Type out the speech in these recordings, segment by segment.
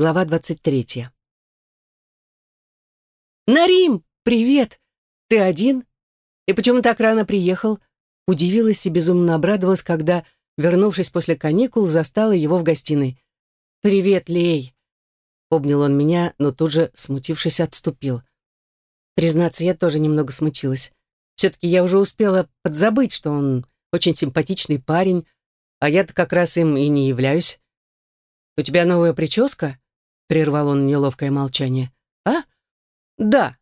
Глава двадцать третья. «Нарим, привет! Ты один? И почему так рано приехал?» Удивилась и безумно обрадовалась, когда, вернувшись после каникул, застала его в гостиной. «Привет, Лей!» Обнял он меня, но тут же, смутившись, отступил. Признаться, я тоже немного смутилась. Все-таки я уже успела подзабыть, что он очень симпатичный парень, а я-то как раз им и не являюсь. «У тебя новая прическа?» — прервал он неловкое молчание. «А? Да.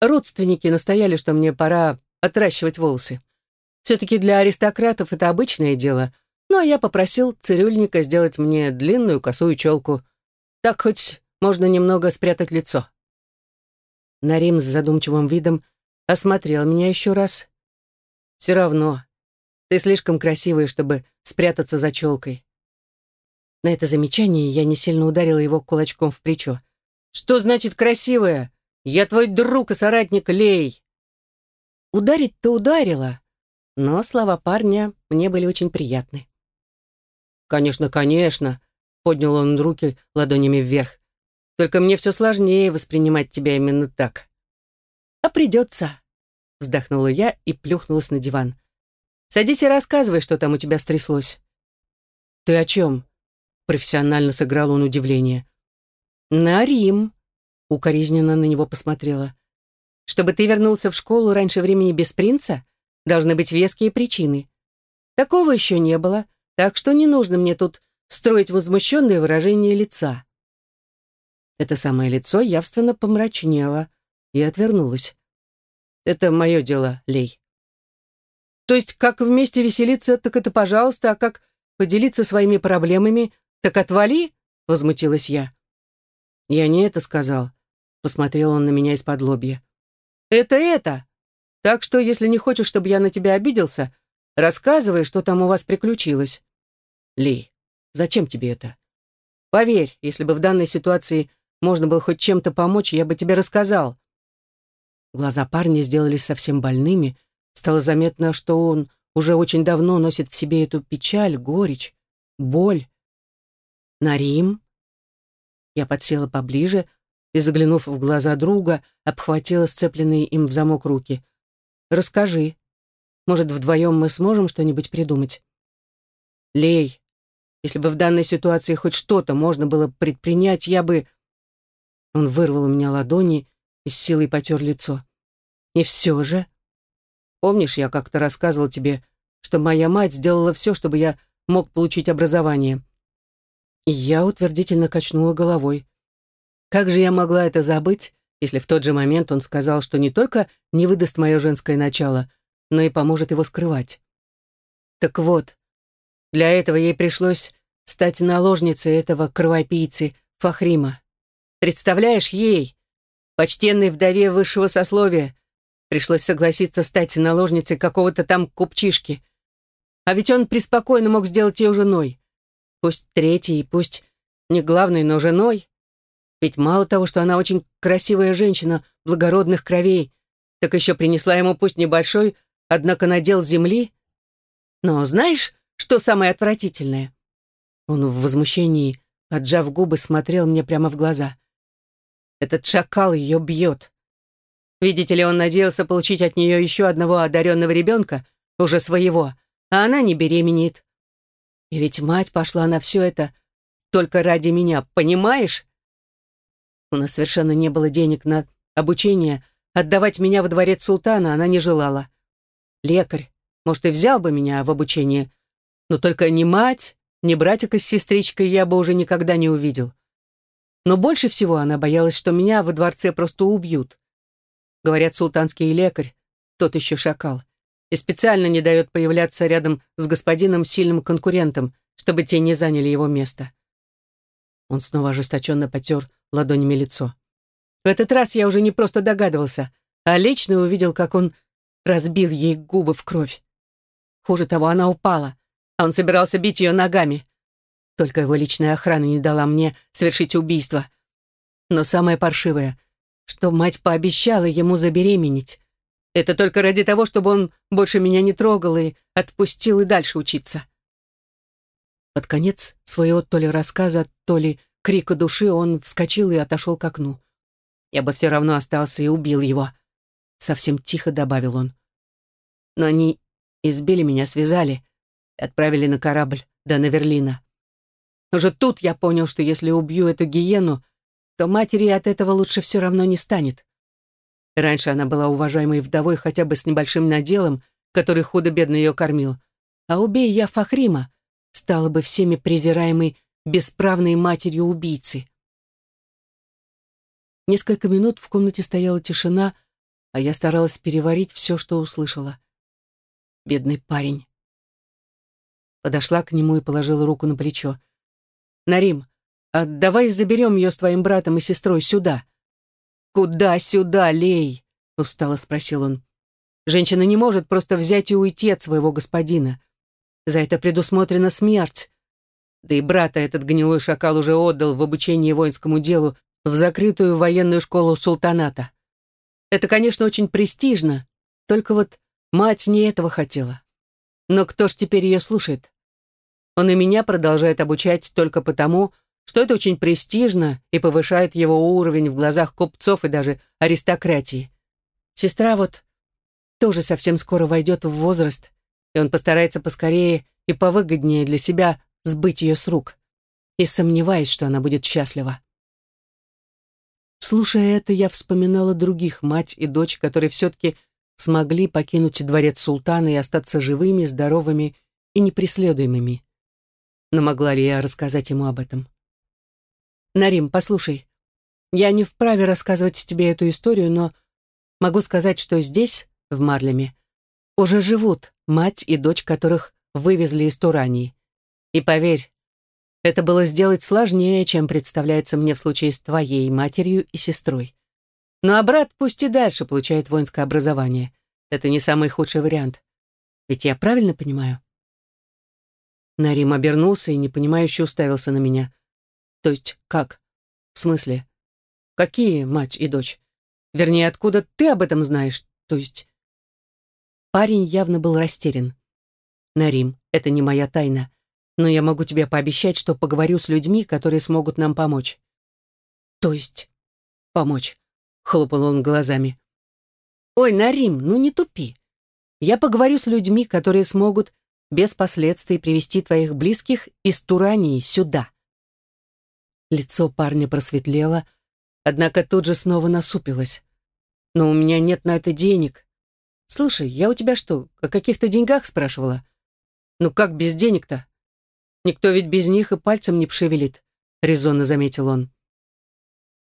Родственники настояли, что мне пора отращивать волосы. Все-таки для аристократов это обычное дело, ну а я попросил цирюльника сделать мне длинную косую челку. Так хоть можно немного спрятать лицо». Нарим с задумчивым видом осмотрел меня еще раз. «Все равно, ты слишком красивая, чтобы спрятаться за челкой. На это замечание я не сильно ударила его кулачком в плечо. «Что значит красивая? Я твой друг и соратник Лей!» Ударить-то ударила, но слова парня мне были очень приятны. «Конечно, конечно», — поднял он руки ладонями вверх. «Только мне все сложнее воспринимать тебя именно так». «А придется», — вздохнула я и плюхнулась на диван. Садись и рассказывай, что там у тебя стряслось». «Ты о чем?» Профессионально сыграл он удивление. «На Рим», — укоризненно на него посмотрела. «Чтобы ты вернулся в школу раньше времени без принца, должны быть веские причины. Такого еще не было, так что не нужно мне тут строить возмущенное выражение лица». Это самое лицо явственно помрачнело и отвернулось. «Это мое дело, Лей». То есть, как вместе веселиться, так это пожалуйста, а как поделиться своими проблемами, так отвали, возмутилась я. Я не это сказал, посмотрел он на меня из-под лобья. Это это. Так что, если не хочешь, чтобы я на тебя обиделся, рассказывай, что там у вас приключилось. Ли, зачем тебе это? Поверь, если бы в данной ситуации можно было хоть чем-то помочь, я бы тебе рассказал. Глаза парня сделались совсем больными, Стало заметно, что он уже очень давно носит в себе эту печаль, горечь, боль. Нарим? Я подсела поближе и, заглянув в глаза друга, обхватила сцепленные им в замок руки. «Расскажи. Может, вдвоем мы сможем что-нибудь придумать?» «Лей, если бы в данной ситуации хоть что-то можно было предпринять, я бы...» Он вырвал у меня ладони и с силой потер лицо. «И все же...» Помнишь, я как-то рассказывал тебе, что моя мать сделала все, чтобы я мог получить образование?» Я утвердительно качнула головой. Как же я могла это забыть, если в тот же момент он сказал, что не только не выдаст мое женское начало, но и поможет его скрывать? Так вот, для этого ей пришлось стать наложницей этого кровопийцы Фахрима. Представляешь, ей, почтенной вдове высшего сословия, Пришлось согласиться стать наложницей какого-то там купчишки. А ведь он преспокойно мог сделать ее женой. Пусть третьей, пусть не главной, но женой. Ведь мало того, что она очень красивая женщина благородных кровей, так еще принесла ему пусть небольшой, однако надел земли. Но знаешь, что самое отвратительное? Он в возмущении, отжав губы, смотрел мне прямо в глаза. Этот шакал ее бьет. Видите ли, он надеялся получить от нее еще одного одаренного ребенка, уже своего, а она не беременеет. И ведь мать пошла на все это только ради меня, понимаешь? У нас совершенно не было денег на обучение, отдавать меня во дворец султана она не желала. Лекарь, может, и взял бы меня в обучение, но только ни мать, ни братика с сестричкой я бы уже никогда не увидел. Но больше всего она боялась, что меня во дворце просто убьют. Говорят, султанский лекарь, тот еще шакал, и специально не дает появляться рядом с господином сильным конкурентом, чтобы те не заняли его место. Он снова ожесточенно потер ладонями лицо. В этот раз я уже не просто догадывался, а лично увидел, как он разбил ей губы в кровь. Хуже того, она упала, а он собирался бить ее ногами. Только его личная охрана не дала мне совершить убийство. Но самое паршивое — что мать пообещала ему забеременеть. Это только ради того, чтобы он больше меня не трогал и отпустил и дальше учиться. Под конец своего то ли рассказа, то ли крика души, он вскочил и отошел к окну. Я бы все равно остался и убил его. Совсем тихо добавил он. Но они избили меня, связали и отправили на корабль до Наверлина. Уже тут я понял, что если убью эту гиену, то матери от этого лучше все равно не станет. Раньше она была уважаемой вдовой хотя бы с небольшим наделом, который худо-бедно ее кормил. А убей я Фахрима, стала бы всеми презираемой бесправной матерью убийцы. Несколько минут в комнате стояла тишина, а я старалась переварить все, что услышала. Бедный парень. Подошла к нему и положила руку на плечо. «Нарим, а давай заберем ее с твоим братом и сестрой сюда». «Куда сюда, Лей?» — устало спросил он. «Женщина не может просто взять и уйти от своего господина. За это предусмотрена смерть. Да и брата этот гнилой шакал уже отдал в обучение воинскому делу в закрытую военную школу султаната. Это, конечно, очень престижно, только вот мать не этого хотела. Но кто ж теперь ее слушает? Он и меня продолжает обучать только потому, что это очень престижно и повышает его уровень в глазах купцов и даже аристократии. Сестра вот тоже совсем скоро войдет в возраст, и он постарается поскорее и повыгоднее для себя сбыть ее с рук. И сомневаюсь, что она будет счастлива. Слушая это, я вспоминала других, мать и дочь, которые все-таки смогли покинуть дворец султана и остаться живыми, здоровыми и непреследуемыми. Но могла ли я рассказать ему об этом? Нарим, послушай, я не вправе рассказывать тебе эту историю, но могу сказать, что здесь, в Марлеме, уже живут мать и дочь, которых вывезли из Турании. И поверь, это было сделать сложнее, чем представляется мне в случае с твоей матерью и сестрой. Ну а брат пусть и дальше получает воинское образование. Это не самый худший вариант. Ведь я правильно понимаю? Нарим обернулся и непонимающе уставился на меня. То есть как? В смысле? Какие мать и дочь? Вернее, откуда ты об этом знаешь? То есть... Парень явно был растерян. Нарим, это не моя тайна но я могу тебе пообещать, что поговорю с людьми, которые смогут нам помочь». «То есть помочь?» — хлопал он глазами. «Ой, Нарим, ну не тупи. Я поговорю с людьми, которые смогут без последствий привести твоих близких из Турании сюда». Лицо парня просветлело, однако тут же снова насупилось. «Но у меня нет на это денег. Слушай, я у тебя что, о каких-то деньгах спрашивала? Ну как без денег-то?» Никто ведь без них и пальцем не пшевелит», — резонно заметил он.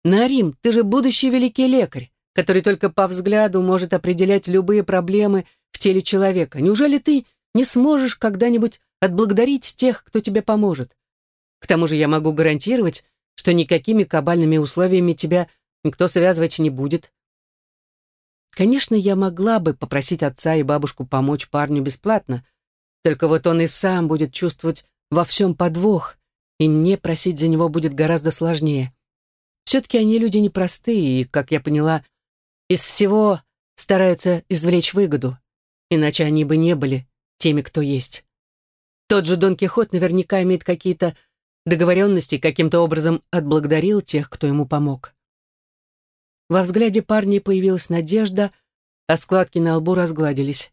«Нарим, ты же будущий великий лекарь, который только по взгляду может определять любые проблемы в теле человека. Неужели ты не сможешь когда-нибудь отблагодарить тех, кто тебе поможет? К тому же я могу гарантировать, что никакими кабальными условиями тебя никто связывать не будет. Конечно, я могла бы попросить отца и бабушку помочь парню бесплатно, только вот он и сам будет чувствовать во всем подвох, и мне просить за него будет гораздо сложнее. Все-таки они люди непростые, и, как я поняла, из всего стараются извлечь выгоду, иначе они бы не были теми, кто есть. Тот же Дон Кихот наверняка имеет какие-то договоренности, каким-то образом отблагодарил тех, кто ему помог. Во взгляде парня появилась надежда, а складки на лбу разгладились.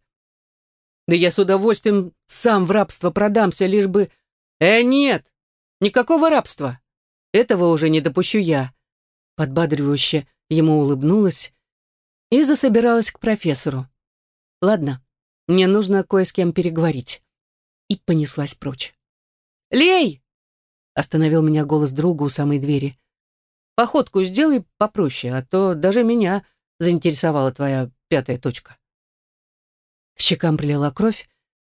«Да я с удовольствием сам в рабство продамся, лишь бы «Э, нет! Никакого рабства! Этого уже не допущу я!» Подбадривающе ему улыбнулась и засобиралась к профессору. «Ладно, мне нужно кое с кем переговорить». И понеслась прочь. «Лей!» — остановил меня голос друга у самой двери. «Походку сделай попроще, а то даже меня заинтересовала твоя пятая точка». К щекам прилила кровь,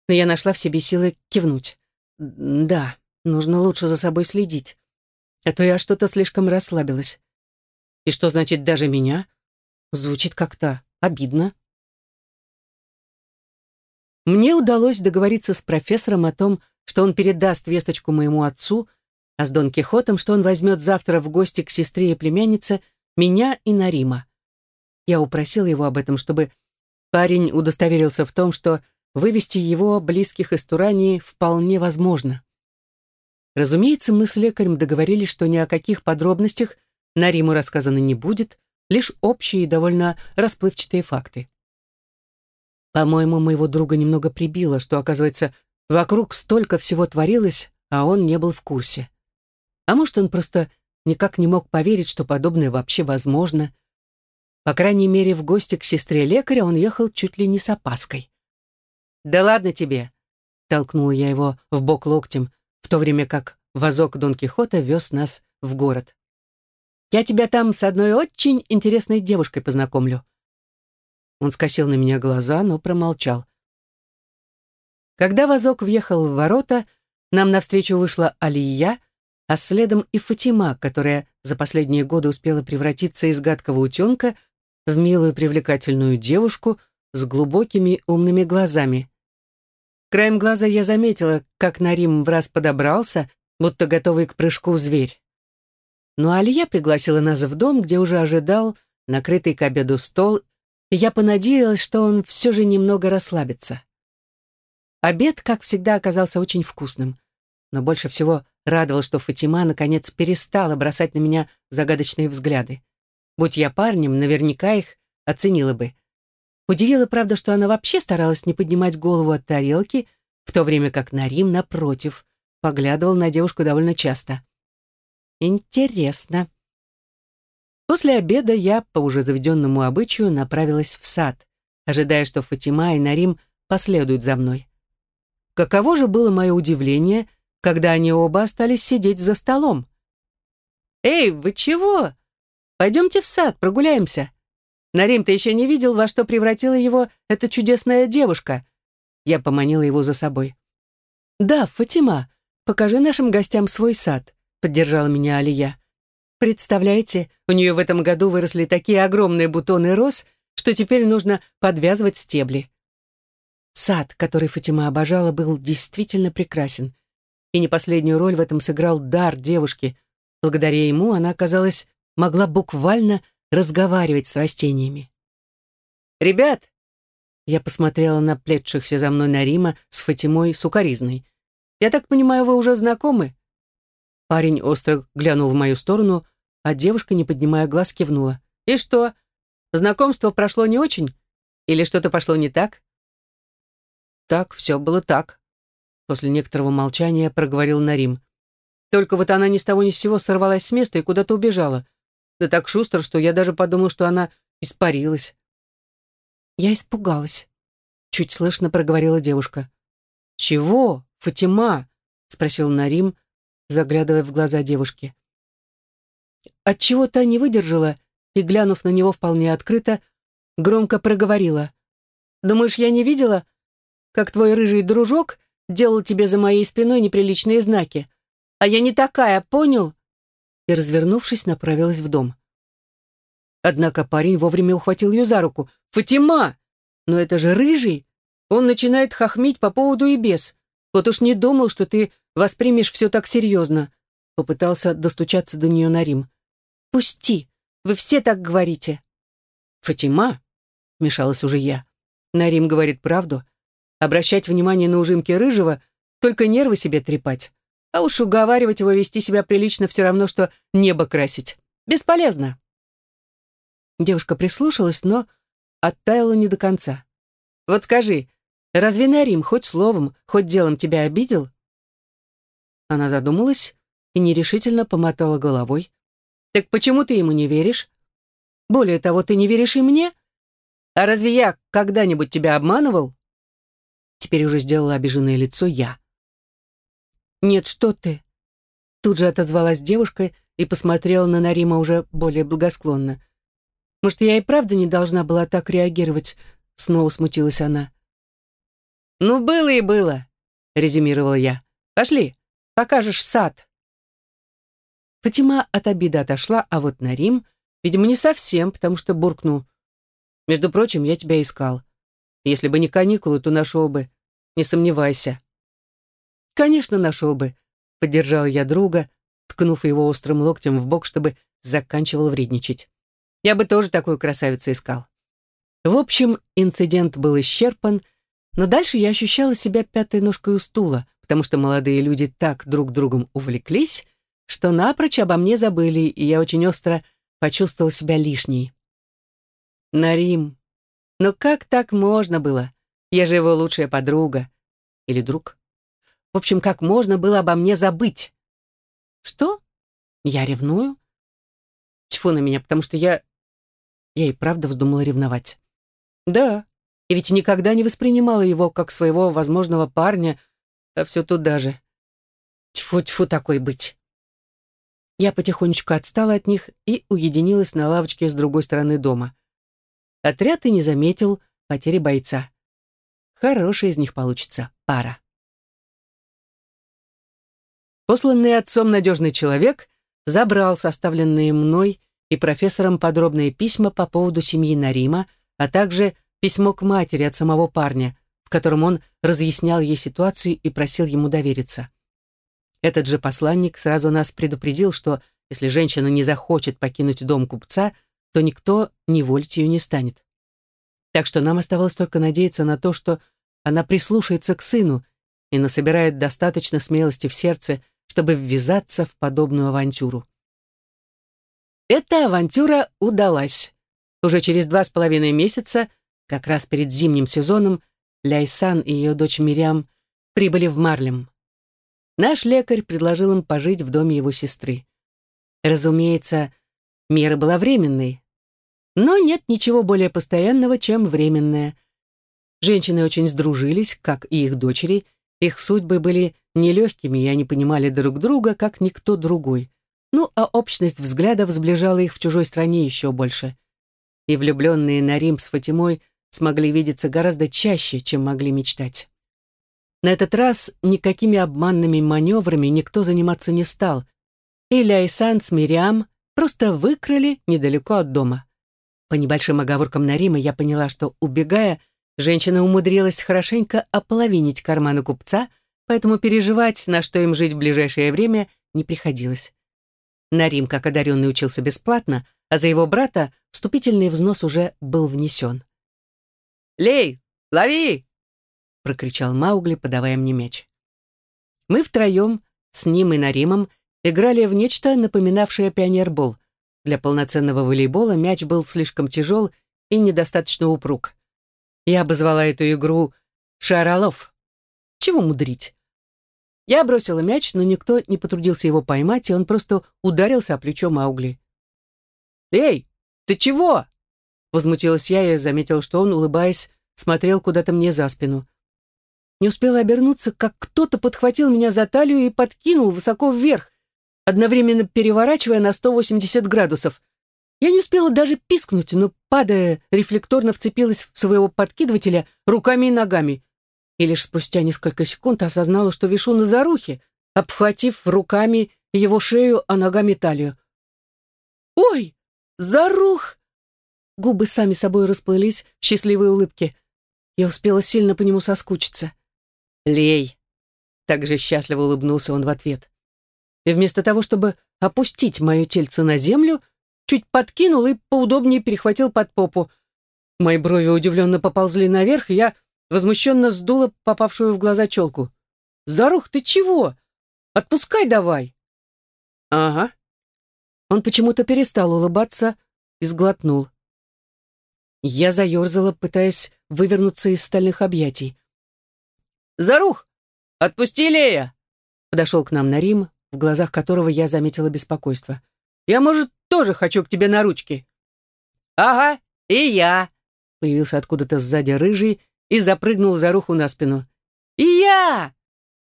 но я нашла в себе силы кивнуть. Да, нужно лучше за собой следить. А то я что-то слишком расслабилась. И что значит даже меня? Звучит как-то обидно. Мне удалось договориться с профессором о том, что он передаст весточку моему отцу, а с Дон Кихотом, что он возьмет завтра в гости к сестре и племяннице меня и Нарима. Я упросил его об этом, чтобы парень удостоверился в том, что Вывести его близких из Турании вполне возможно. Разумеется, мы с лекарем договорились, что ни о каких подробностях на Риму рассказано не будет, лишь общие и довольно расплывчатые факты. По-моему, моего друга немного прибило, что, оказывается, вокруг столько всего творилось, а он не был в курсе. А может, он просто никак не мог поверить, что подобное вообще возможно. По крайней мере, в гости к сестре лекаря он ехал чуть ли не с опаской. «Да ладно тебе!» — толкнул я его в бок локтем, в то время как вазок Дон Кихота вез нас в город. «Я тебя там с одной очень интересной девушкой познакомлю». Он скосил на меня глаза, но промолчал. Когда вазок въехал в ворота, нам навстречу вышла Алия, а следом и Фатима, которая за последние годы успела превратиться из гадкого утенка в милую привлекательную девушку с глубокими умными глазами. Краем глаза я заметила, как Нарим в раз подобрался, будто готовый к прыжку зверь. Но Алия пригласила нас в дом, где уже ожидал накрытый к обеду стол, и я понадеялась, что он все же немного расслабится. Обед, как всегда, оказался очень вкусным, но больше всего радовал, что Фатима наконец перестала бросать на меня загадочные взгляды. Будь я парнем, наверняка их оценила бы. Удивило, правда, что она вообще старалась не поднимать голову от тарелки, в то время как Нарим, напротив, поглядывал на девушку довольно часто. Интересно. После обеда я, по уже заведенному обычаю, направилась в сад, ожидая, что Фатима и Нарим последуют за мной. Каково же было мое удивление, когда они оба остались сидеть за столом. «Эй, вы чего? Пойдемте в сад, прогуляемся», Нарим, ты еще не видел, во что превратила его эта чудесная девушка?» Я поманила его за собой. «Да, Фатима, покажи нашим гостям свой сад», — поддержала меня Алия. «Представляете, у нее в этом году выросли такие огромные бутоны роз, что теперь нужно подвязывать стебли». Сад, который Фатима обожала, был действительно прекрасен. И не последнюю роль в этом сыграл дар девушки. Благодаря ему она, казалось, могла буквально разговаривать с растениями. «Ребят!» Я посмотрела на плетшихся за мной Нарима с Фатимой сукаризной. «Я так понимаю, вы уже знакомы?» Парень остро глянул в мою сторону, а девушка, не поднимая глаз, кивнула. «И что? Знакомство прошло не очень? Или что-то пошло не так?» «Так, все было так», — после некоторого молчания проговорил Нарим. «Только вот она ни с того ни с сего сорвалась с места и куда-то убежала. Да так шустро, что я даже подумал, что она испарилась. Я испугалась. Чуть слышно проговорила девушка. «Чего, Фатима?» — спросил Нарим, заглядывая в глаза девушки. Отчего та не выдержала и, глянув на него вполне открыто, громко проговорила. «Думаешь, я не видела, как твой рыжий дружок делал тебе за моей спиной неприличные знаки? А я не такая, понял? и, развернувшись, направилась в дом. Однако парень вовремя ухватил ее за руку. «Фатима! Но это же рыжий! Он начинает хохмить по поводу и без. Вот уж не думал, что ты воспримешь все так серьезно». Попытался достучаться до нее Нарим. «Пусти! Вы все так говорите!» «Фатима?» — мешалась уже я. Нарим говорит правду. Обращать внимание на ужимки рыжего, только нервы себе трепать. А уж уговаривать его вести себя прилично все равно, что небо красить. Бесполезно. Девушка прислушалась, но оттаяла не до конца. «Вот скажи, разве Нарим хоть словом, хоть делом тебя обидел?» Она задумалась и нерешительно помотала головой. «Так почему ты ему не веришь? Более того, ты не веришь и мне? А разве я когда-нибудь тебя обманывал?» Теперь уже сделала обиженное лицо я. «Нет, что ты!» Тут же отозвалась девушка и посмотрела на Нарима уже более благосклонно. «Может, я и правда не должна была так реагировать?» Снова смутилась она. «Ну, было и было», — резюмировала я. «Пошли, покажешь сад». Фатима от обиды отошла, а вот Нарим, видимо, не совсем, потому что буркнул. «Между прочим, я тебя искал. Если бы не каникулы, то нашел бы. Не сомневайся». «Конечно, нашел бы», — поддержал я друга, ткнув его острым локтем в бок, чтобы заканчивал вредничать. «Я бы тоже такую красавицу искал». В общем, инцидент был исчерпан, но дальше я ощущала себя пятой ножкой у стула, потому что молодые люди так друг другом увлеклись, что напрочь обо мне забыли, и я очень остро почувствовал себя лишней. Нарим. Но как так можно было? Я же его лучшая подруга. Или друг. В общем, как можно было обо мне забыть? Что? Я ревную? Тьфу на меня, потому что я... Я и правда вздумала ревновать. Да, и ведь никогда не воспринимала его как своего возможного парня, а все туда же. Тьфу-тьфу такой быть. Я потихонечку отстала от них и уединилась на лавочке с другой стороны дома. Отряд и не заметил потери бойца. Хорошая из них получится пара. Посланный отцом надежный человек забрал составленные мной и профессором подробные письма по поводу семьи Нарима, а также письмо к матери от самого парня, в котором он разъяснял ей ситуацию и просил ему довериться. Этот же посланник сразу нас предупредил, что если женщина не захочет покинуть дом купца, то никто неволить ее не станет. Так что нам оставалось только надеяться на то, что она прислушается к сыну и насобирает достаточно смелости в сердце, чтобы ввязаться в подобную авантюру. Эта авантюра удалась. Уже через два с половиной месяца, как раз перед зимним сезоном, Ляйсан и ее дочь Мириам прибыли в Марлем. Наш лекарь предложил им пожить в доме его сестры. Разумеется, мера была временной, но нет ничего более постоянного, чем временное. Женщины очень сдружились, как и их дочери, их судьбы были нелегкими, и они понимали друг друга, как никто другой. Ну, а общность взглядов сближала их в чужой стране еще больше. И влюбленные на Рим с Фатимой смогли видеться гораздо чаще, чем могли мечтать. На этот раз никакими обманными маневрами никто заниматься не стал. И Ляйсан с Мириам просто выкрали недалеко от дома. По небольшим оговоркам Нарима я поняла, что, убегая, женщина умудрилась хорошенько ополовинить карманы купца, поэтому переживать, на что им жить в ближайшее время, не приходилось. Нарим, как одаренный, учился бесплатно, а за его брата вступительный взнос уже был внесен. «Лей, лови!» прокричал Маугли, подавая мне мяч. Мы втроем, с ним и Наримом, играли в нечто, напоминавшее пионербол. Для полноценного волейбола мяч был слишком тяжел и недостаточно упруг. Я обозвала эту игру «Шаролов». Чего мудрить? Я бросила мяч, но никто не потрудился его поймать, и он просто ударился о плечо Маугли. «Эй, ты чего?» Возмутилась я и заметила, что он, улыбаясь, смотрел куда-то мне за спину. Не успела обернуться, как кто-то подхватил меня за талию и подкинул высоко вверх, одновременно переворачивая на 180 градусов. Я не успела даже пискнуть, но, падая, рефлекторно вцепилась в своего подкидывателя руками и ногами. И лишь спустя несколько секунд осознала, что вишу на зарухе, обхватив руками его шею, а ногами талию. «Ой, зарух!» Губы сами собой расплылись в счастливой улыбке. Я успела сильно по нему соскучиться. «Лей!» Так же счастливо улыбнулся он в ответ. И вместо того, чтобы опустить мое тельце на землю, чуть подкинул и поудобнее перехватил под попу. Мои брови удивленно поползли наверх, и я возмущенно сдула попавшую в глаза челку. «Зарух, ты чего? Отпускай давай!» «Ага». Он почему-то перестал улыбаться и сглотнул. Я заерзала, пытаясь вывернуться из стальных объятий. «Зарух! Отпусти Лея!» Подошел к нам Нарим, в глазах которого я заметила беспокойство. «Я, может, тоже хочу к тебе на ручки?» «Ага, и я!» Появился откуда-то сзади рыжий и запрыгнул Заруху на спину. «И я!»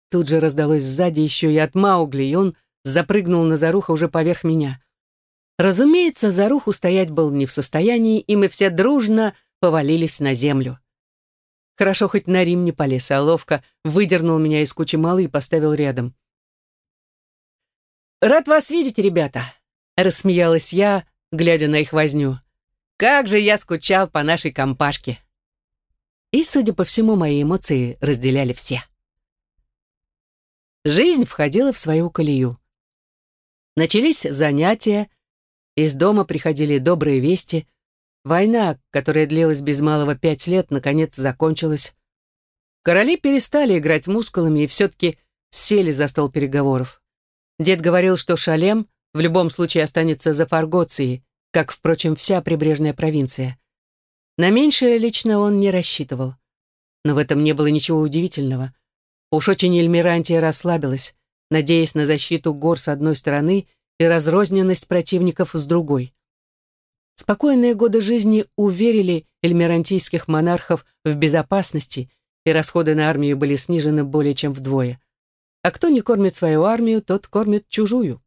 Тут же раздалось сзади еще и от Маугли, и он запрыгнул на Заруха уже поверх меня. Разумеется, Заруху стоять был не в состоянии, и мы все дружно повалились на землю. Хорошо, хоть на Рим не полез, а ловко выдернул меня из кучи малы и поставил рядом. «Рад вас видеть, ребята!» — рассмеялась я, глядя на их возню. «Как же я скучал по нашей компашке!» И, судя по всему, мои эмоции разделяли все. Жизнь входила в свою колею. Начались занятия, из дома приходили добрые вести, Война, которая длилась без малого пять лет, наконец закончилась. Короли перестали играть мускулами и все-таки сели за стол переговоров. Дед говорил, что Шалем в любом случае останется за Фаргоцией, как, впрочем, вся прибрежная провинция. На меньшее лично он не рассчитывал. Но в этом не было ничего удивительного. Уж очень Эльмирантия расслабилась, надеясь на защиту гор с одной стороны и разрозненность противников с другой. Спокойные годы жизни уверили эльмирантийских монархов в безопасности, и расходы на армию были снижены более чем вдвое. А кто не кормит свою армию, тот кормит чужую.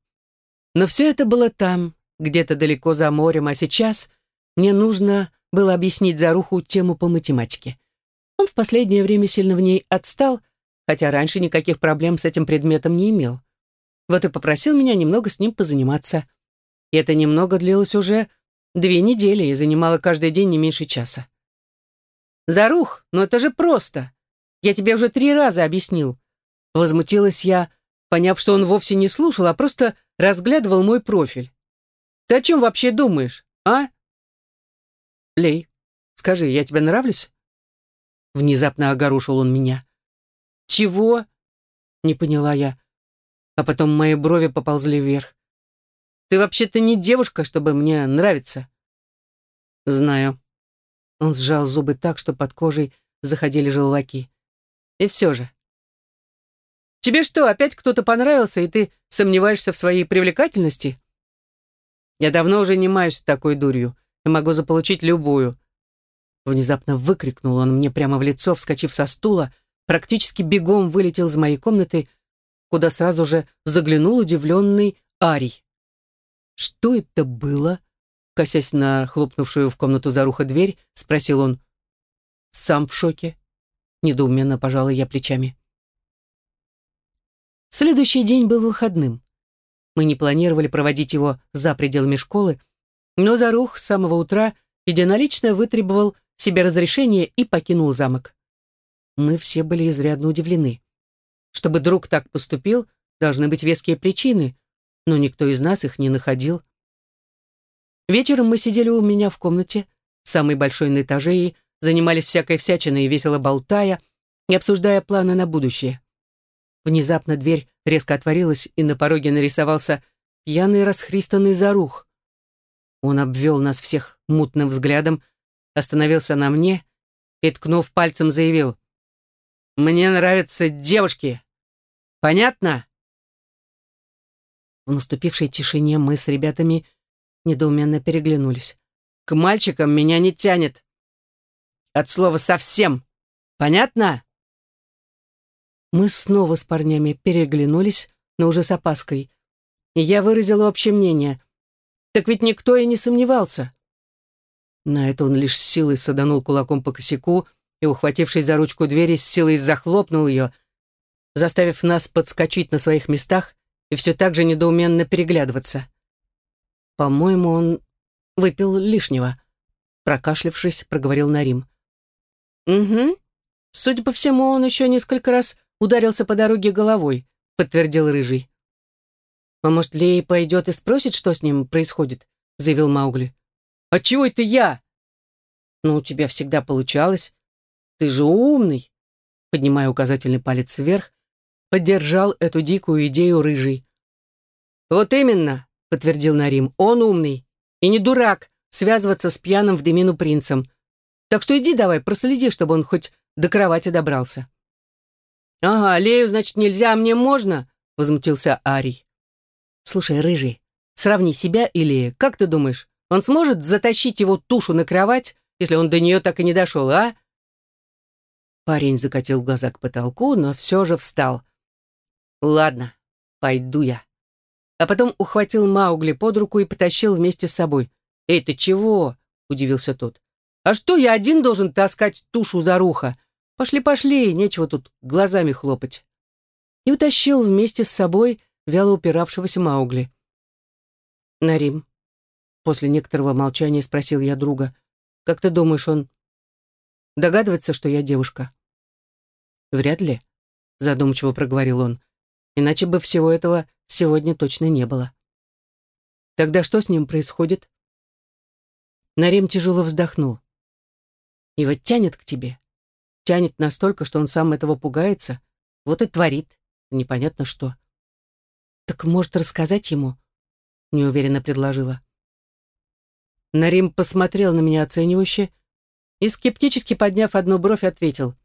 Но все это было там, где-то далеко за морем, а сейчас мне нужно было объяснить Заруху тему по математике. Он в последнее время сильно в ней отстал, хотя раньше никаких проблем с этим предметом не имел. Вот и попросил меня немного с ним позаниматься. И это немного длилось уже две недели и занимало каждый день не меньше часа. «Зарух, ну это же просто! Я тебе уже три раза объяснил!» Возмутилась я, поняв, что он вовсе не слушал, а просто разглядывал мой профиль. «Ты о чем вообще думаешь, а?» «Лей, скажи, я тебе нравлюсь?» Внезапно огорошил он меня. «Чего?» — не поняла я. А потом мои брови поползли вверх. «Ты вообще-то не девушка, чтобы мне нравиться». «Знаю». Он сжал зубы так, что под кожей заходили желваки. «И все же». «Тебе что, опять кто-то понравился, и ты сомневаешься в своей привлекательности?» «Я давно уже не маюсь такой дурью и могу заполучить любую». Внезапно выкрикнул он мне прямо в лицо, вскочив со стула, практически бегом вылетел из моей комнаты, куда сразу же заглянул удивленный Арий. «Что это было?» Косясь на хлопнувшую в комнату Заруха дверь, спросил он. «Сам в шоке?» Недоуменно пожала я плечами. Следующий день был выходным. Мы не планировали проводить его за пределами школы, но Зарух с самого утра единолично вытребовал себе разрешение и покинул замок. Мы все были изрядно удивлены. Чтобы друг так поступил, должны быть веские причины, но никто из нас их не находил. Вечером мы сидели у меня в комнате, самой большой на этаже, и занимались всякой всячиной, весело болтая и обсуждая планы на будущее. Внезапно дверь резко отворилась, и на пороге нарисовался пьяный расхристанный зарух. Он обвел нас всех мутным взглядом, остановился на мне и, ткнув пальцем, заявил «Мне нравятся девушки. Понятно?» В наступившей тишине мы с ребятами недоуменно переглянулись. «К мальчикам меня не тянет. От слова «совсем». Понятно?» Мы снова с парнями переглянулись, но уже с опаской. И я выразила общее мнение. Так ведь никто и не сомневался. На это он лишь с силой саданул кулаком по косяку и, ухватившись за ручку двери, с силой захлопнул ее, заставив нас подскочить на своих местах и все так же недоуменно переглядываться. По-моему, он выпил лишнего. Прокашлявшись, проговорил Нарим. «Угу. Судя по всему, он еще несколько раз ударился по дороге головой», подтвердил Рыжий. «А может, Лея пойдет и спросит, что с ним происходит?» заявил Маугли. «А чего это я?» «Ну, у тебя всегда получалось. Ты же умный!» Поднимая указательный палец вверх, поддержал эту дикую идею Рыжий. «Вот именно!» — подтвердил Нарим. «Он умный и не дурак связываться с пьяным в дымину принцем. Так что иди давай, проследи, чтобы он хоть до кровати добрался». «Ага, Лею, значит, нельзя, а мне можно?» — возмутился Арий. «Слушай, Рыжий, сравни себя и Лея. Как ты думаешь, он сможет затащить его тушу на кровать, если он до нее так и не дошел, а?» Парень закатил глаза к потолку, но все же встал. «Ладно, пойду я». А потом ухватил Маугли под руку и потащил вместе с собой. «Эй, ты чего?» — удивился тот. «А что, я один должен таскать тушу за рухо? Пошли, пошли, нечего тут глазами хлопать». И утащил вместе с собой вяло упиравшегося Маугли. «Нарим, После некоторого молчания спросил я друга. «Как ты думаешь, он догадывается, что я девушка?» «Вряд ли», — задумчиво проговорил он. «Иначе бы всего этого сегодня точно не было». «Тогда что с ним происходит?» Нарим тяжело вздохнул. «Его тянет к тебе. Тянет настолько, что он сам этого пугается. Вот и творит. непонятно что. «Так, может, рассказать ему?» — неуверенно предложила. Нарим посмотрел на меня оценивающе и, скептически подняв одну бровь, ответил.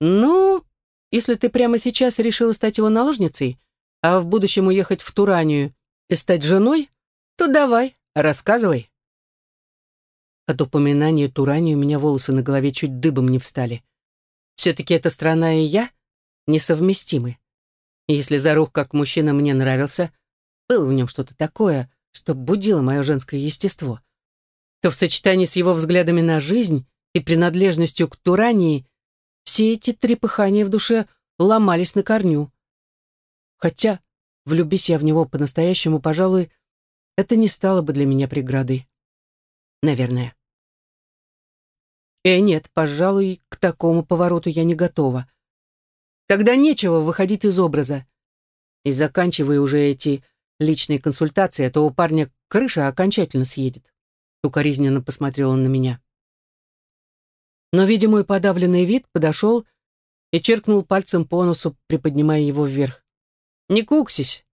«Ну, если ты прямо сейчас решила стать его наложницей, а в будущем уехать в Туранию и стать женой, то давай, рассказывай». От упоминания Турании у меня волосы на голове чуть дыбом не встали. Все-таки эта страна и я несовместимы. И если Зарух как мужчина мне нравился, было в нем что-то такое, что будило мое женское естество, то в сочетании с его взглядами на жизнь и принадлежностью к Турании все эти трепыхания в душе ломались на корню. Хотя, влюбись я в него по-настоящему, пожалуй, это не стало бы для меня преградой. Наверное. Э, нет, пожалуй, к такому повороту я не готова. Когда нечего выходить из образа. И заканчивая уже эти личные консультации, а то у парня крыша окончательно съедет. Укоризненно посмотрел он на меня. Но, видя мой подавленный вид, подошел и черкнул пальцем по носу, приподнимая его вверх. «Не куксись.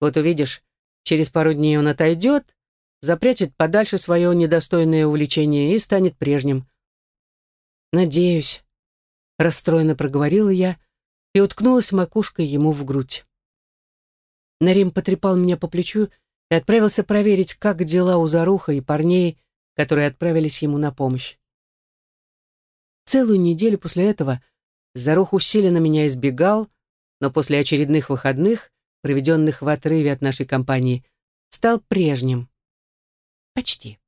Вот увидишь, через пару дней он отойдет, запрячет подальше свое недостойное увлечение и станет прежним. Надеюсь, расстроенно проговорила я и уткнулась макушкой ему в грудь. Нарим потрепал меня по плечу и отправился проверить, как дела у Заруха и парней, которые отправились ему на помощь. Целую неделю после этого Зарух усиленно меня избегал, но после очередных выходных, проведенных в отрыве от нашей компании, стал прежним. Почти.